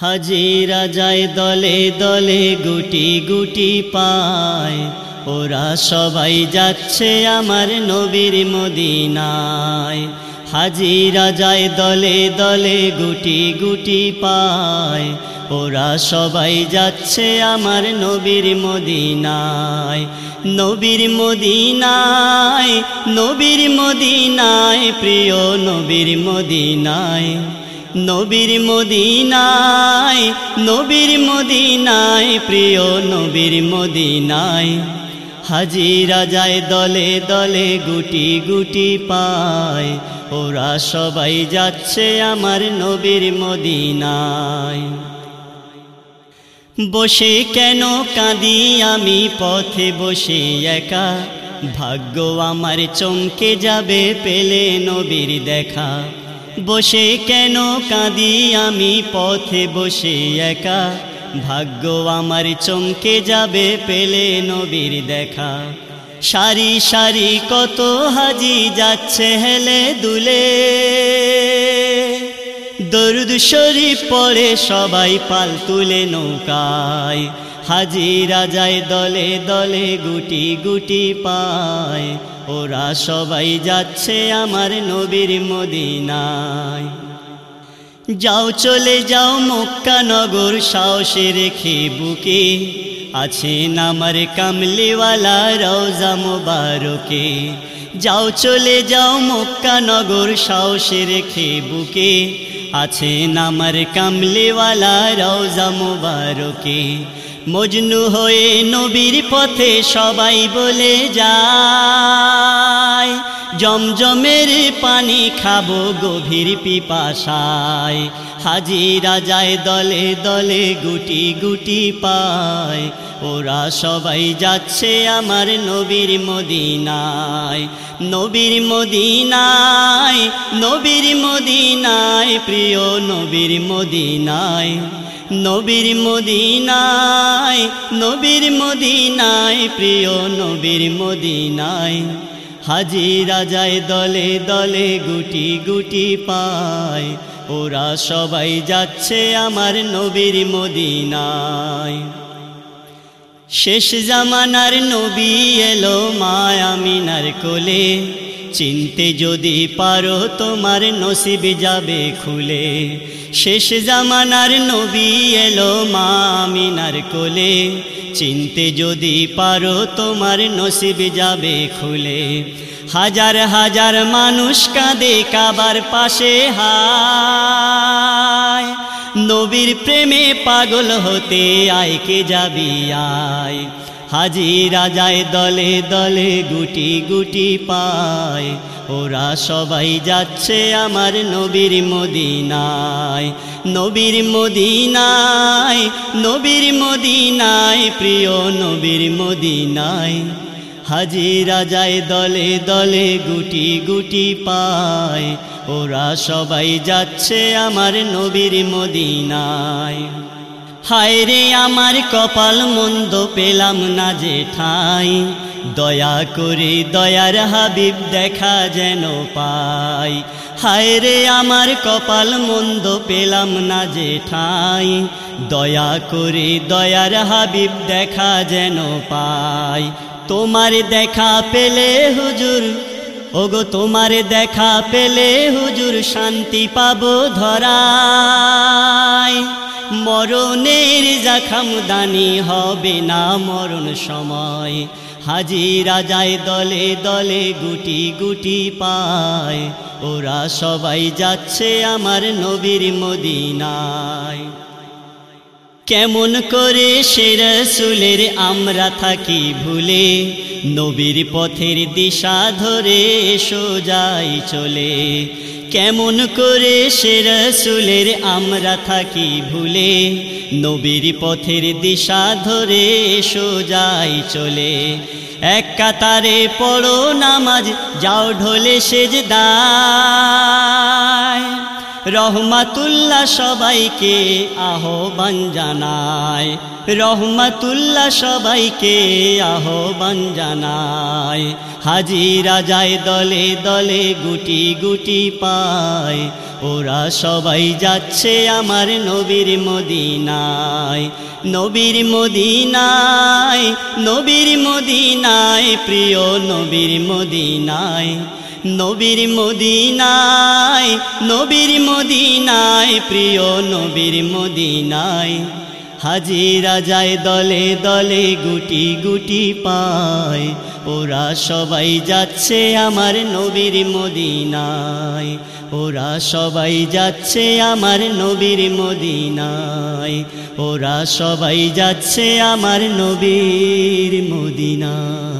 হাজিরা যায় দলে দলে, গুটি গুটি পায়। ওরা সবাই যাচ্ছে আমার নবীর মদিনায়। হাজিরা যায় দলে দলে, গুটি গুটি পায়। ওরা সবাই যাচ্ছে আমার নবীর মদিনায়। নবীর মদিনায় নবীর মদিনায়, প্রিয় নবীর মদিনায়। নবীর মদিনায় নবীর মদিনায়, প্রিয় নবীর মদিনায়। হাজিরা যায় দলে দলে গুটি গুটি পায়, ওরা সবাই যাচ্ছে আমার নবীর মদিনায়। বসে কেন কাঁদি আমি, পথে বসে একা। ভাগ্য আমার চমকে যাবে পেলে নবীর দেখা। বসে কেন কাঁদি? আমি পথে বসে একা। ভাগ্য আমার চমকে যাবে পেলে নবীর দেখা। সারি সারি কত হাজি যাচ্ছে হেলে দুলে। দরুদ শরীফ পড়ে সবাই পাল তুলে নৌকায়। হাজিরা যায় দলে দলে গুটি গুটি পায়। ওরা সবাই যাচ্ছে আমার নবীর মদিনায়। যাও চলে যাও মক্কা নগর সাহসে রেখে বুকে আছেন আমার কামলিওয়ালা রওজা মোবারকে। যাও চলে যাও মক্কা নগর সাহসে রেখে বুকে আছেন আমার কামলিওয়ালা রওজা মোবারকে। মজনু হয়ে নবীর পথে সবাই বলে যায়, জমজমের পানি খাব গভীর পিপাসায়। হাজিরা যায় দলে দলে গুটি গুটি পায়, ওরা সবাই যাচ্ছে আমার নবীর মদিনায়। নবীর মদিনায় নবীর মদিনায়, প্রিয় নবীর মদিনায়। নবীর মদিনায় নবীর মদিনায়, প্রিয় নবীর মদিনায়। হাজিরা যায় দলে দলে, গুটি গুটি পায়। ওরা সবাই যাচ্ছে আমার নবীর মদিনায়। শেষ জামানার নবী এলো মায়ামিনার কোলে। চিনতে যদি পারো তোমার নসিব যাবে খুলে। শেষ জামানার নবী এলো মামিনার কোলে। চিনতে যদি পারো তোমার নসিব যাবে খুলে। হাজার হাজার মানুষ কাঁদে কাবার পাশে হায়। নবীর প্রেমে পাগল হতে আয়কে যাবি আয়? হাজিরা যায় দলে দলে, গুটি গুটি পায়। ওরা সবাই যাচ্ছে আমার নবীর মদিনায়। নবীর মদিনায় নবীর মদিনায়, প্রিয় নবীর মদিনায়। হাজিরা যায় দলে দলে, গুটি গুটি পায়। ওরা সবাই যাচ্ছে আমার নবীর মদিনায়। হায় রে আমার কপাল মন্দ পেলাম না যে ঠাই দয়া করে দয়ার হাবিব দেখা যেন পাই। হায় রে আমার কপাল মন্দ পেলাম না যে ঠাই দয়া করে দয়ার হাবিব দেখা যেন পাই। তোমার দেখা পেলে হুজুর, ওগো তোমার দেখা পেলে হুজুর শান্তি পাবো ধরায় মরণের জাখাম দানি হবে না মরণ সময়। হাজিরা যায় দলে দলে গুটি গুটি পায়। ওরা সবাই যাচ্ছে আমার নবীর মদিনায়। কেমন করে সে রসুলের আমরা থাকি ভুলে, নবীর পথের দিশা ধরে সোজাই চলে। কেমন করে সে রসুলের আমরা থাকি ভুলে? নবীর পথের দিশা ধরে সোজাই চলে। এক কাতারে পড়ো নামাজ, যাও ঢোলে সেজ দায় রহমাতুল্লাহ সবাইকে আহ্বান জানায়। রহমাতুল্লাহ সবাইকে আহ্বান জানায়। হাজিরা যায় দলে দলে গুটি গুটি পায়। ওরা সবাই যাচ্ছে আমার নবীর মদিনায়। নবীর মদিনায় নবীর মদিনায়, প্রিয় নবীর মদিনায়। নবীর মদিনায় নবীর মদিনায়, প্রিয় নবীর মদিনায়। হাজিরা যায় দলে দলে, গুটি গুটি পায়। ওরা সবাই যাচ্ছে আমার নবীর মদিনায়। ওরা সবাই যাচ্ছে আমার নবীর মদিনায়। ওরা সবাই যাচ্ছে আমার নবীর মদিনায়।